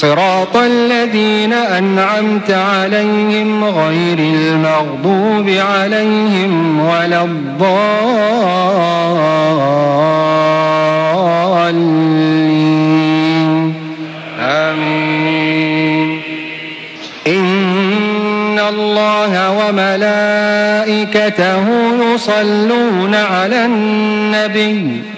صراط الذين أنعمت عليهم غير المغضوب عليهم ولا الضالين. آمين. إن الله وملائكته يصلون على النبي.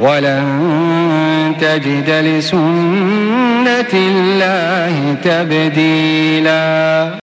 ولن تجد لسنة الله تبديلاً.